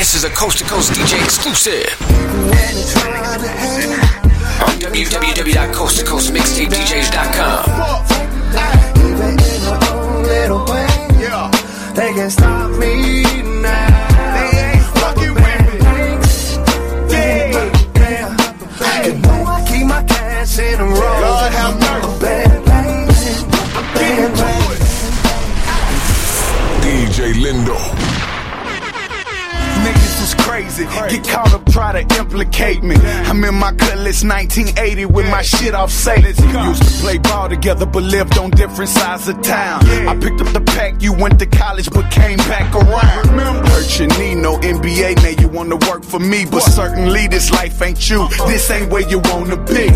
This is a coast to coast DJ exclusive on www.coasttocoastmixtapedjs.com. They can't stop me now. In a roll. God have mercy. DJ Lindo. Dios Crazy. Get caught up, try to implicate me. I'm in my cutlass 1980 with my shit off Satan. Used to play ball together, but lived on different sides of town. I picked up the pack, you went to college, but came back around. Hurt your knee, no NBA, now you wanna work for me, but certainly this life ain't you. This ain't where you wanna be.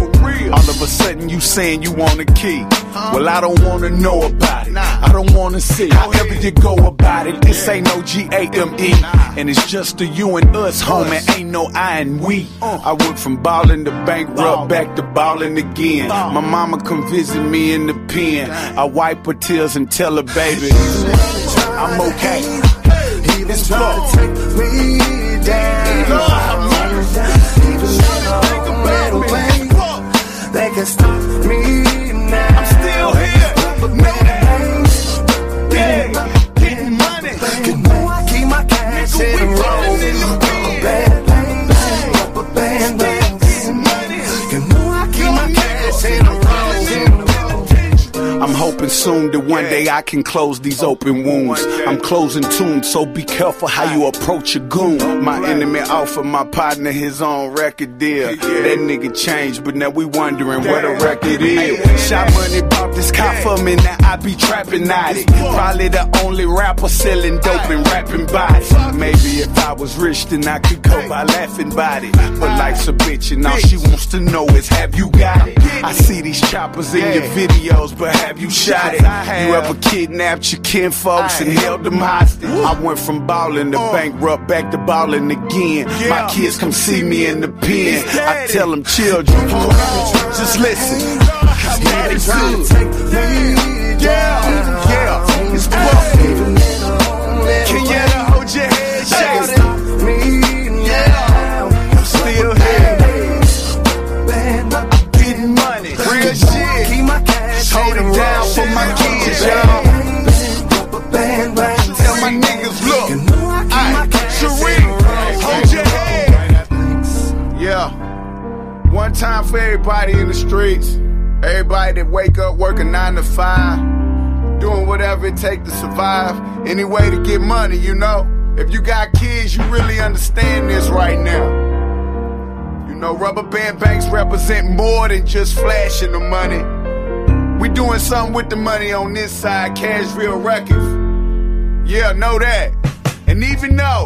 All of a sudden, you saying you want a key. Well, I don't wanna know about it. I don't wanna see however you go about it. This ain't no G A M E, and it's just the you and us, homie. Ain't no I and we. Uh. I went from ballin' to bankrupt, back to ballin' again. My mama come visit me in the pen. I wipe her tears and tell her, baby, I'm okay. Even It's try to take me down. Hoping soon that one day I can close these open wounds. I'm closing tunes, so be careful how you approach a goon. My enemy offered my partner his own record deal. That nigga changed, but now we wondering what a record is. Shot money bought this car for me, now I be trapping at it. Probably the only rapper selling dope and rapping bodies. Maybe if I was rich, then I could go by laughing about it. But life's a bitch, and all she wants to know is have you got it? I see these choppers in your videos, but have you shot it? You ever kidnapped your kinfolks and held them hostage? I went from ballin' to bankrupt, back to ballin' again. My kids come see me in the pen. I tell them, children, just listen. Yeah, it's Trying good. to take me Yeah, yeah, for my kids, y'all. Tell my niggas, look. You know I keep my Aight, cash in a Sharif, roll. hold your head. Yeah. One time for everybody in the streets. Everybody that wake up working nine to five. Doing whatever it takes to survive. Any way to get money, you know. If you got kids, you really understand this right now. You know, rubber band banks represent more than just flashing the money. We doing something with the money on this side, Cashville Records. Yeah, know that. And even though